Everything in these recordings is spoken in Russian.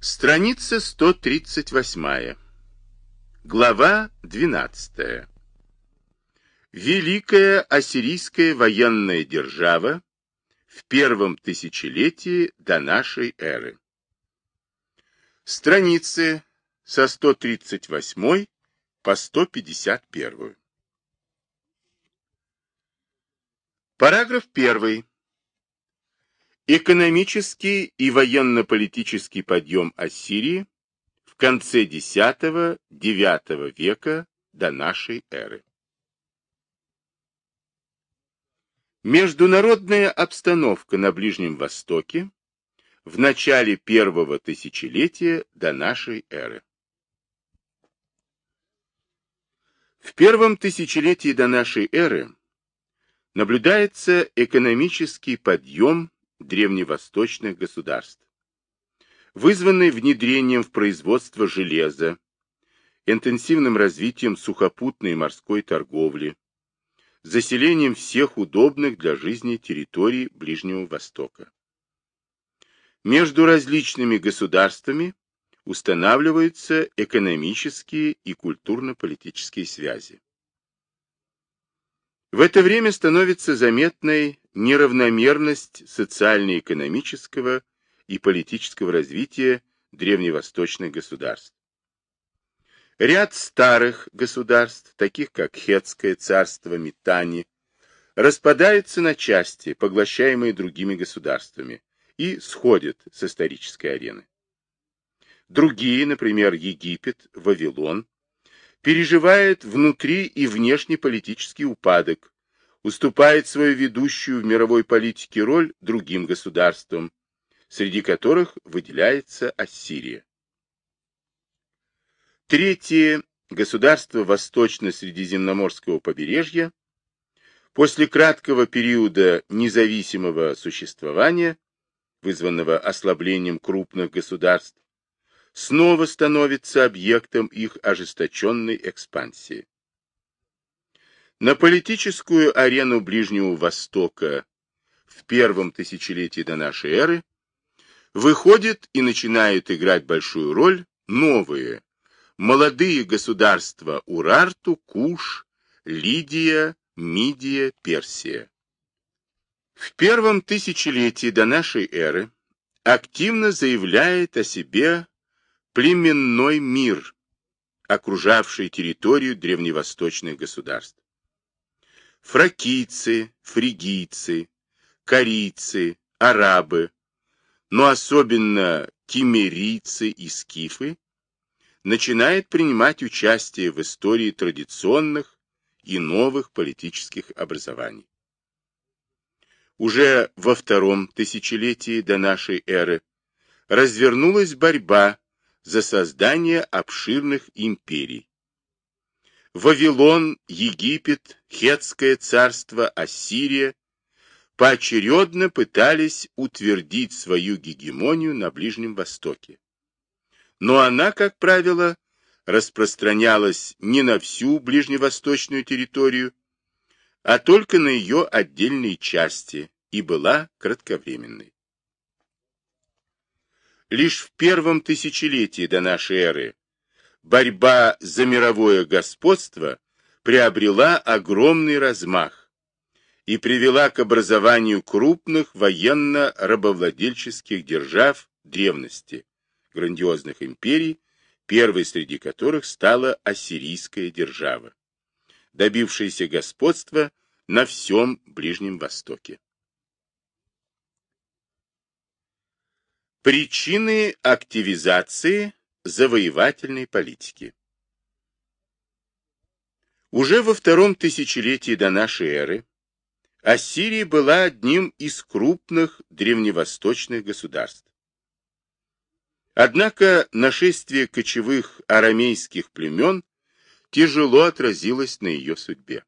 Страница 138. Глава 12. Великая ассирийская военная держава в первом тысячелетии до нашей эры. Страницы со 138 по 151. Параграф 1. Экономический и военно-политический подъем Ассирии в конце X-IX века до нашей эры. Международная обстановка на Ближнем Востоке в начале первого тысячелетия до нашей эры. В первом тысячелетии до нашей эры наблюдается экономический подъем древневосточных государств, вызванный внедрением в производство железа, интенсивным развитием сухопутной и морской торговли, заселением всех удобных для жизни территорий Ближнего Востока. Между различными государствами устанавливаются экономические и культурно-политические связи. В это время становится заметной неравномерность социально-экономического и политического развития древневосточных государств. Ряд старых государств, таких как Хетское царство Митани, распадаются на части, поглощаемые другими государствами, и сходят с исторической арены. Другие, например, Египет, Вавилон, переживают внутри и внешне политический упадок, уступает свою ведущую в мировой политике роль другим государствам, среди которых выделяется Ассирия. Третье государство восточно-средиземноморского побережья после краткого периода независимого существования, вызванного ослаблением крупных государств, снова становится объектом их ожесточенной экспансии. На политическую арену Ближнего Востока в первом тысячелетии до нашей эры выходит и начинают играть большую роль новые, молодые государства Урарту, Куш, Лидия, Мидия, Персия. В первом тысячелетии до нашей эры активно заявляет о себе племенной мир, окружавший территорию древневосточных государств. Фракийцы, фригийцы, корейцы, арабы, но особенно кимерийцы и скифы, начинает принимать участие в истории традиционных и новых политических образований. Уже во втором тысячелетии до нашей эры развернулась борьба за создание обширных империй. Вавилон, Египет, Хетское царство, Ассирия поочередно пытались утвердить свою гегемонию на Ближнем Востоке. Но она, как правило, распространялась не на всю ближневосточную территорию, а только на ее отдельные части и была кратковременной. Лишь в первом тысячелетии до нашей эры борьба за мировое господство приобрела огромный размах, и привела к образованию крупных военно-рабовладельческих держав древности, грандиозных империй, первой среди которых стала ассирийская держава, добившаяся господства на всем Ближнем Востоке. Причины активизации завоевательной политики Уже во втором тысячелетии до нашей эры Ассирия была одним из крупных древневосточных государств. Однако нашествие кочевых арамейских племен тяжело отразилось на ее судьбе.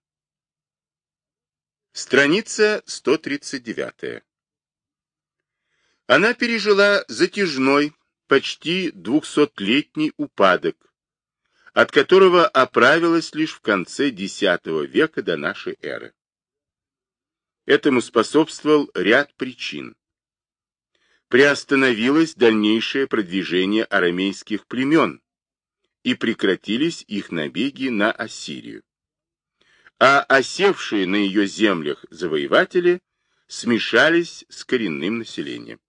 Страница 139. Она пережила затяжной, почти двухсотлетний упадок, от которого оправилась лишь в конце X века до нашей эры. Этому способствовал ряд причин. приостановилось дальнейшее продвижение арамейских племен и прекратились их набеги на Ассирию. А осевшие на ее землях завоеватели смешались с коренным населением.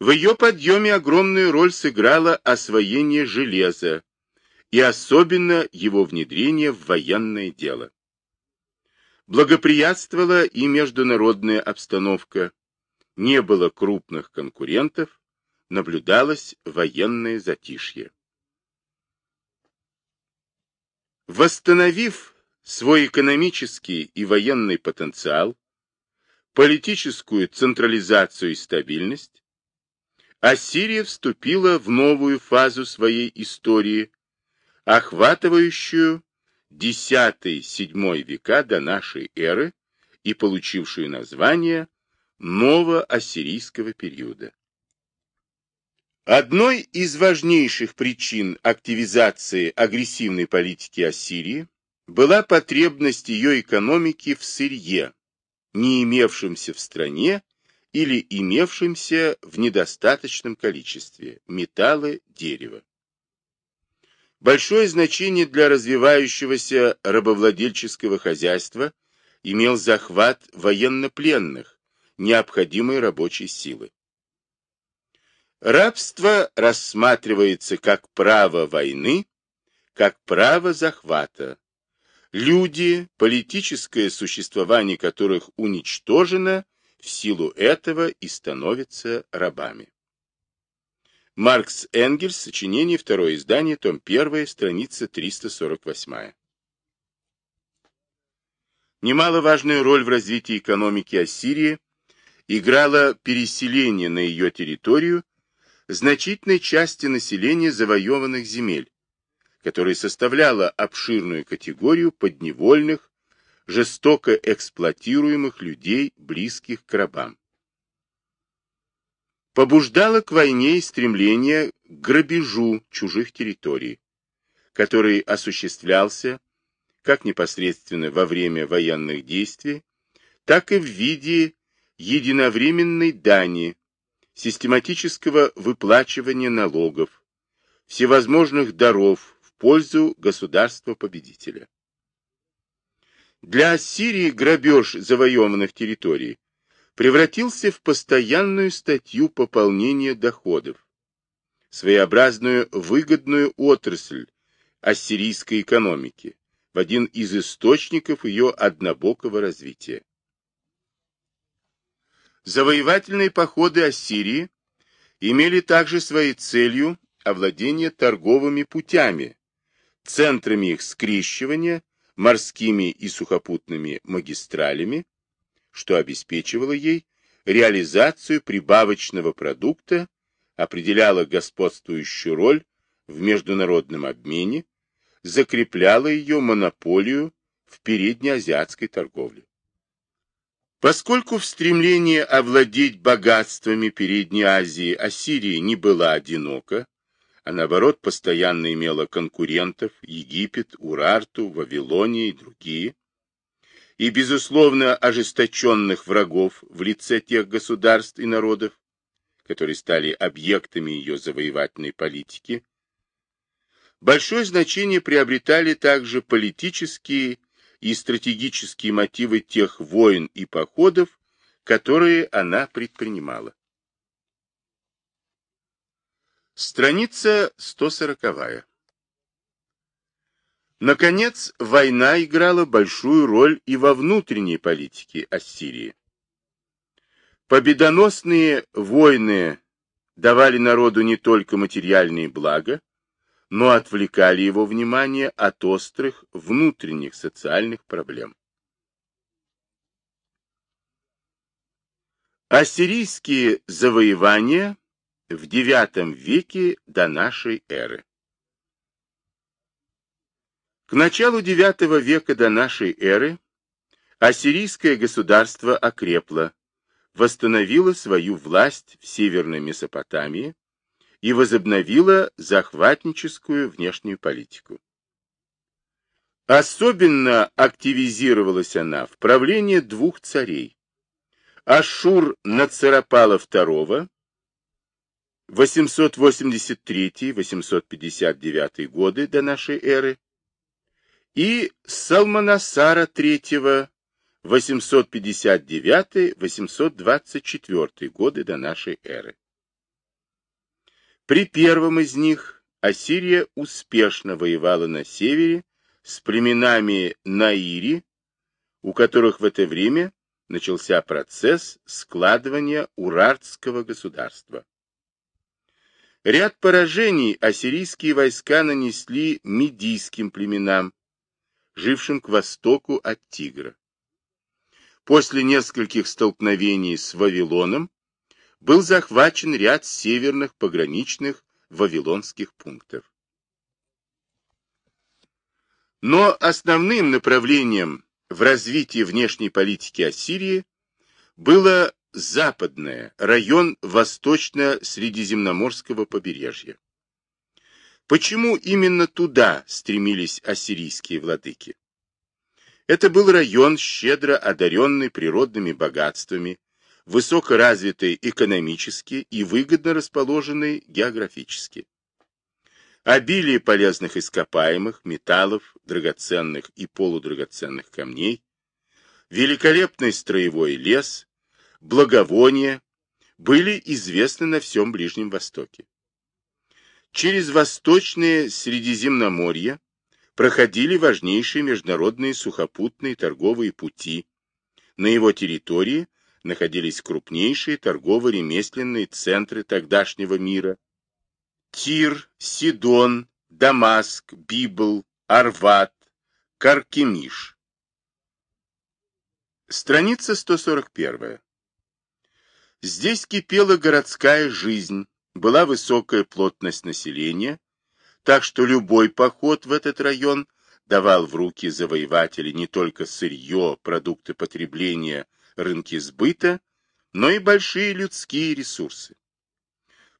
В ее подъеме огромную роль сыграло освоение железа и особенно его внедрение в военное дело. Благоприятствовала и международная обстановка, не было крупных конкурентов, наблюдалось военное затишье. Восстановив свой экономический и военный потенциал, политическую централизацию и стабильность, Ассирия вступила в новую фазу своей истории, охватывающую X-VII века до нашей эры и получившую название новоассирийского периода. Одной из важнейших причин активизации агрессивной политики Ассирии была потребность ее экономики в сырье, не имевшемся в стране или имевшемся в недостаточном количестве металла, дерева. Большое значение для развивающегося рабовладельческого хозяйства имел захват военнопленных, необходимой рабочей силы. Рабство рассматривается как право войны, как право захвата. Люди, политическое существование которых уничтожено, в силу этого и становятся рабами. Маркс Энгельс, сочинение, второе издание, том 1, страница 348. Немаловажную роль в развитии экономики Ассирии играло переселение на ее территорию значительной части населения завоеванных земель, которая составляла обширную категорию подневольных, жестоко эксплуатируемых людей, близких к рабам. Побуждало к войне стремление к грабежу чужих территорий, который осуществлялся как непосредственно во время военных действий, так и в виде единовременной дани, систематического выплачивания налогов, всевозможных даров в пользу государства-победителя. Для Ассирии грабеж завоеванных территорий превратился в постоянную статью пополнения доходов, своеобразную выгодную отрасль ассирийской экономики, в один из источников ее однобокого развития. Завоевательные походы Ассирии имели также своей целью овладение торговыми путями, центрами их скрещивания, морскими и сухопутными магистралями, что обеспечивало ей реализацию прибавочного продукта, определяло господствующую роль в международном обмене, закрепляло ее монополию в переднеазиатской торговле. Поскольку в стремлении овладеть богатствами Передней Азии Ассирия не была одинока, а наоборот постоянно имела конкурентов Египет, Урарту, Вавилония и другие, и, безусловно, ожесточенных врагов в лице тех государств и народов, которые стали объектами ее завоевательной политики, большое значение приобретали также политические и стратегические мотивы тех войн и походов, которые она предпринимала. Страница 140. Наконец, война играла большую роль и во внутренней политике Ассирии. Победоносные войны давали народу не только материальные блага, но отвлекали его внимание от острых внутренних социальных проблем. Ассирийские завоевания в IX веке до нашей эры К началу IX века до нашей эры ассирийское государство окрепло, восстановило свою власть в Северной Месопотамии, и возобновила захватническую внешнюю политику. Особенно активизировалась она в правлении двух царей Ашур Нацарапала II 883-859 годы до нашей эры и Салманасара III 859-824 годы до нашей эры. При первом из них Ассирия успешно воевала на севере с племенами Наири, у которых в это время начался процесс складывания Урартского государства. Ряд поражений ассирийские войска нанесли медийским племенам, жившим к востоку от Тигра. После нескольких столкновений с Вавилоном был захвачен ряд северных пограничных вавилонских пунктов. Но основным направлением в развитии внешней политики Ассирии было западное, район восточно-средиземноморского побережья. Почему именно туда стремились ассирийские владыки? Это был район, щедро одаренный природными богатствами, высокоразвитый экономически и выгодно расположенный географически. Обилие полезных ископаемых, металлов, драгоценных и полудрагоценных камней, великолепный строевой лес, благовония были известны на всем Ближнем Востоке. Через восточное Средиземноморье проходили важнейшие международные сухопутные торговые пути. На его территории находились крупнейшие торгово-ремесленные центры тогдашнего мира. Тир, Сидон, Дамаск, Библ, Арват, Каркемиш. Страница 141. Здесь кипела городская жизнь, была высокая плотность населения, так что любой поход в этот район давал в руки завоевателей не только сырье, продукты потребления, рынки сбыта, но и большие людские ресурсы.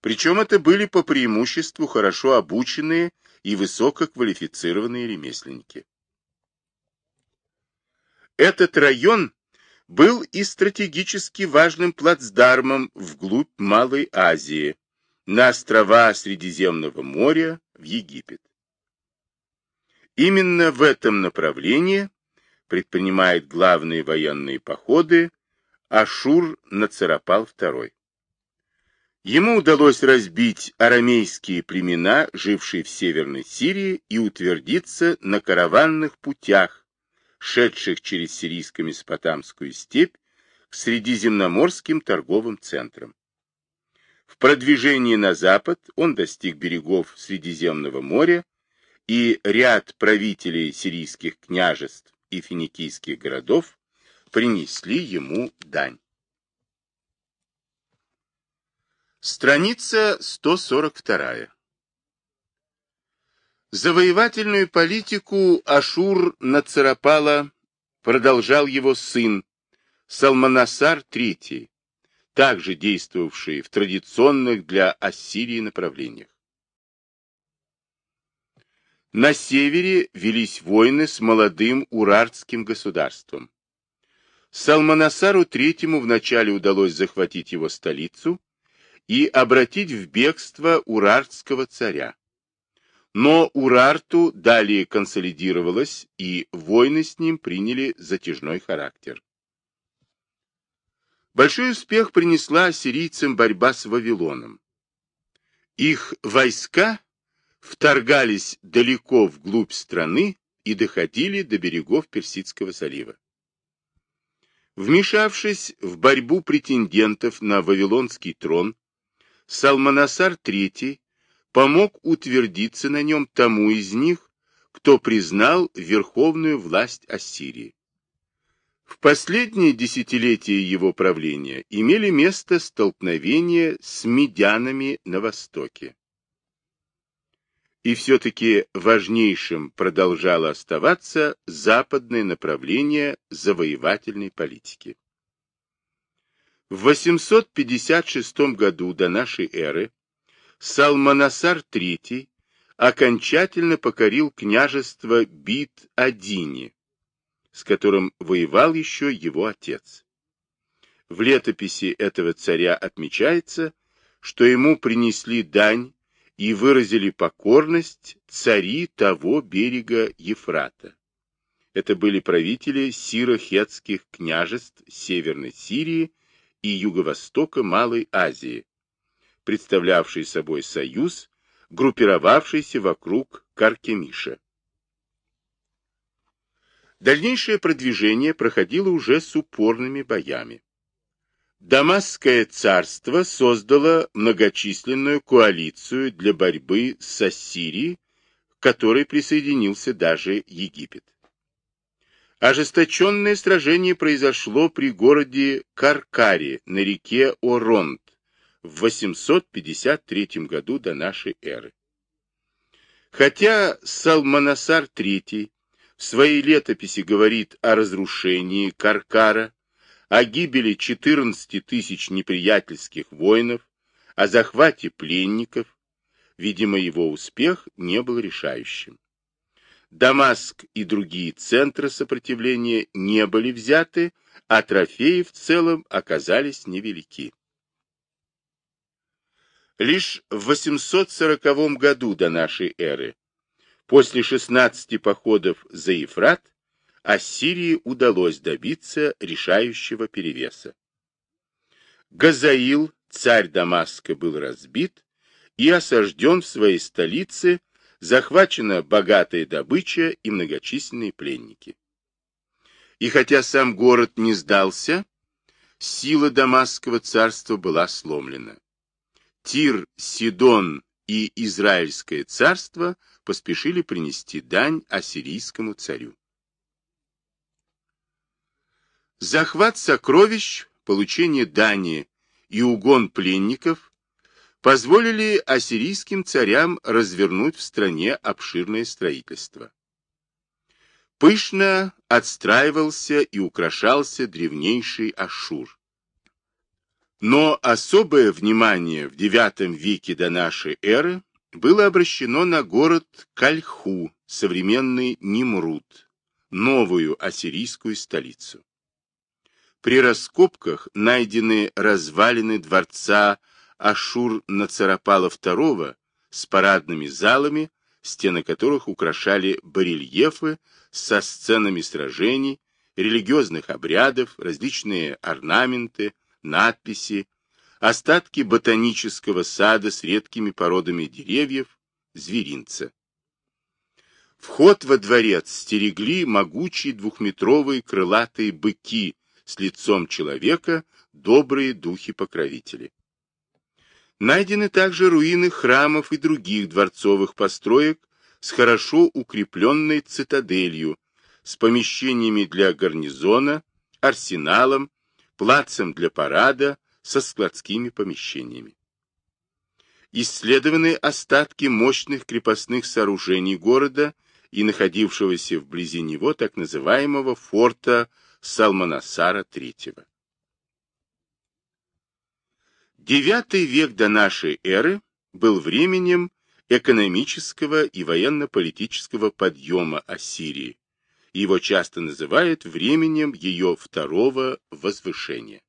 Причем это были по преимуществу хорошо обученные и высококвалифицированные ремесленники. Этот район был и стратегически важным плацдармом вглубь Малой Азии, на острова Средиземного моря, в Египет. Именно в этом направлении предпринимает главные военные походы Ашур Нацарапал II. Ему удалось разбить арамейские племена, жившие в Северной Сирии, и утвердиться на караванных путях, шедших через сирийско-месопотамскую степь к средиземноморским торговым центрам. В продвижении на запад он достиг берегов Средиземного моря, и ряд правителей сирийских княжеств и финикийских городов принесли ему дань. Страница 142. Завоевательную политику Ашур нацарапала продолжал его сын Салманасар III, также действовавший в традиционных для Ассирии направлениях. На севере велись войны с молодым урартским государством. Салманасару III вначале удалось захватить его столицу и обратить в бегство урартского царя. Но Урарту далее консолидировалось, и войны с ним приняли затяжной характер. Большой успех принесла сирийцам борьба с Вавилоном. Их войска вторгались далеко вглубь страны и доходили до берегов Персидского залива. Вмешавшись в борьбу претендентов на Вавилонский трон, Салманасар III помог утвердиться на нем тому из них, кто признал верховную власть Ассирии. В последние десятилетия его правления имели место столкновения с медянами на Востоке. И все-таки важнейшим продолжало оставаться западное направление завоевательной политики. В 856 году до нашей эры Салманасар III окончательно покорил княжество Бит-Адини, с которым воевал еще его отец. В летописи этого царя отмечается, что ему принесли дань и выразили покорность цари того берега Ефрата. Это были правители сиро-хетских княжеств Северной Сирии и юго-востока Малой Азии, представлявший собой союз, группировавшийся вокруг Каркемиша. Дальнейшее продвижение проходило уже с упорными боями. Дамасское царство создало многочисленную коалицию для борьбы с Ассирией, к которой присоединился даже Египет. Ожесточенное сражение произошло при городе Каркаре на реке Оронт в 853 году до нашей эры. Хотя Салманасар III в своей летописи говорит о разрушении Каркара, о гибели 14 тысяч неприятельских воинов, о захвате пленников, видимо, его успех не был решающим. Дамаск и другие центры сопротивления не были взяты, а трофеи в целом оказались невелики. Лишь в 840 году до нашей эры, после 16 походов за Ефрат, Ассирии удалось добиться решающего перевеса. Газаил, царь Дамаска, был разбит и осажден в своей столице, захвачена богатая добыча и многочисленные пленники. И хотя сам город не сдался, сила Дамасского царства была сломлена. Тир, Сидон и Израильское царство поспешили принести дань ассирийскому царю. Захват сокровищ, получение дани и угон пленников позволили ассирийским царям развернуть в стране обширное строительство. Пышно отстраивался и украшался древнейший Ашур. Но особое внимание в IX веке до нашей эры было обращено на город Кальху, современный Нимрут, новую ассирийскую столицу. При раскопках найдены развалины дворца Ашур-Нацарапала II с парадными залами, стены которых украшали барельефы со сценами сражений, религиозных обрядов, различные орнаменты, надписи, остатки ботанического сада с редкими породами деревьев, зверинца. Вход во дворец стерегли могучие двухметровые крылатые быки с лицом человека добрые духи-покровители. Найдены также руины храмов и других дворцовых построек с хорошо укрепленной цитаделью, с помещениями для гарнизона, арсеналом, плацем для парада, со складскими помещениями. Исследованы остатки мощных крепостных сооружений города и находившегося вблизи него так называемого форта Салманасара III. Девятый век до нашей эры был временем экономического и военно-политического подъема Ассирии. Его часто называют временем ее второго возвышения.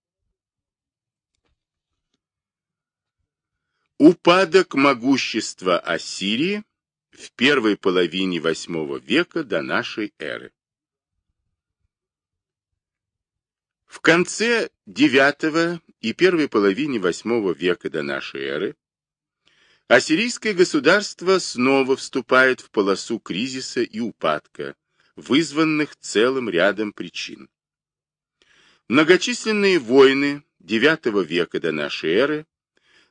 Упадок могущества Ассирии в первой половине восьмого века до нашей эры. В конце IX и первой половине VIII века до нашей эры ассирийское государство снова вступает в полосу кризиса и упадка, вызванных целым рядом причин. Многочисленные войны IX века до нашей эры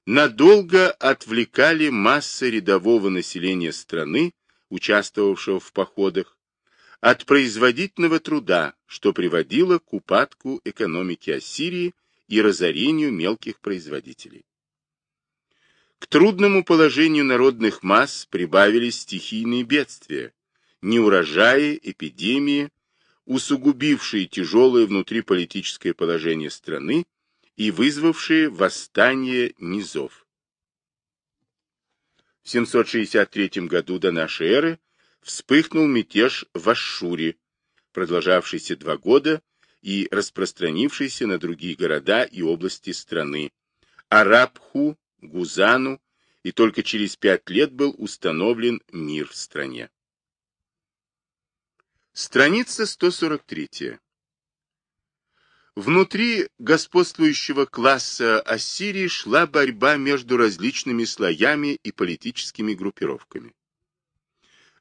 надолго отвлекали массы рядового населения страны, участвовавшего в походах, от производительного труда, что приводило к упадку экономики Ассирии и разорению мелких производителей. К трудному положению народных масс прибавились стихийные бедствия, неурожаи, эпидемии, усугубившие тяжелое внутриполитическое положение страны и вызвавшие восстание низов. В 763 году до нашей эры вспыхнул мятеж в Ашшуре, продолжавшийся два года и распространившийся на другие города и области страны, Арабху, Гузану, и только через пять лет был установлен мир в стране. Страница 143. Внутри господствующего класса Ассирии шла борьба между различными слоями и политическими группировками.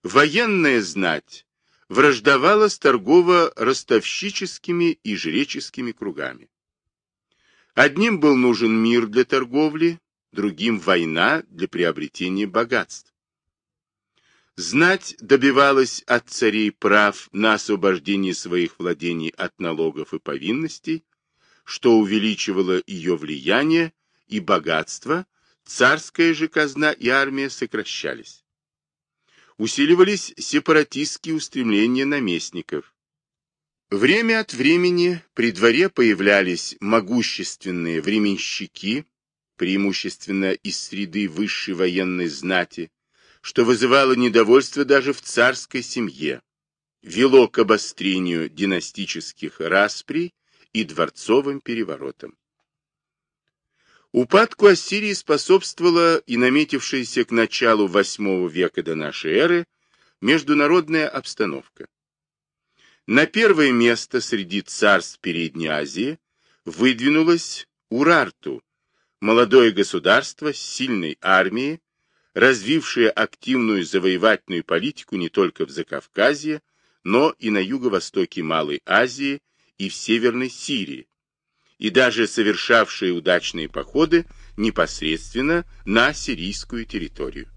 Военная знать враждовала с торгово-ростовщическими и жреческими кругами. Одним был нужен мир для торговли, другим война для приобретения богатств. Знать добивалась от царей прав на освобождение своих владений от налогов и повинностей, что увеличивало ее влияние и богатство, царская же казна и армия сокращались. Усиливались сепаратистские устремления наместников. Время от времени при дворе появлялись могущественные временщики, преимущественно из среды высшей военной знати, что вызывало недовольство даже в царской семье, вело к обострению династических расприй и дворцовым переворотам. Упадку Ассирии способствовала и наметившаяся к началу VIII века до нашей эры международная обстановка. На первое место среди царств Передней Азии выдвинулось Урарту, молодое государство с сильной армией, развившие активную завоевательную политику не только в Закавказье, но и на юго-востоке Малой Азии и в Северной Сирии, и даже совершавшие удачные походы непосредственно на сирийскую территорию.